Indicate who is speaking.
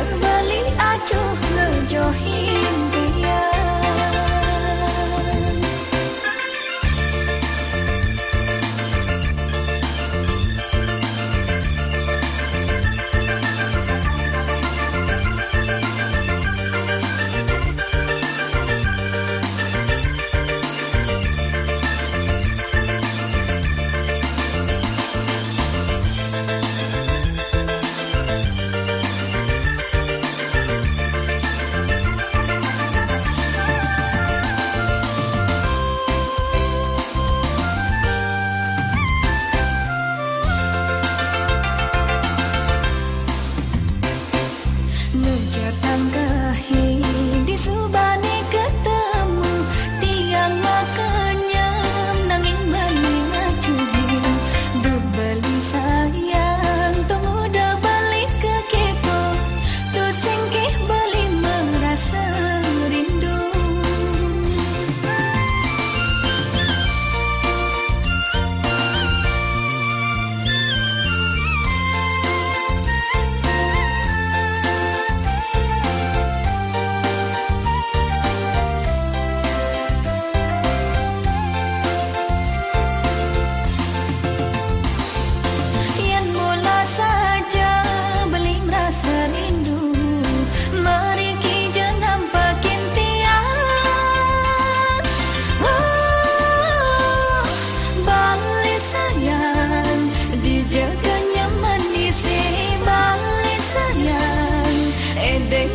Speaker 1: giờ mơ lý á cho hi 这半个 để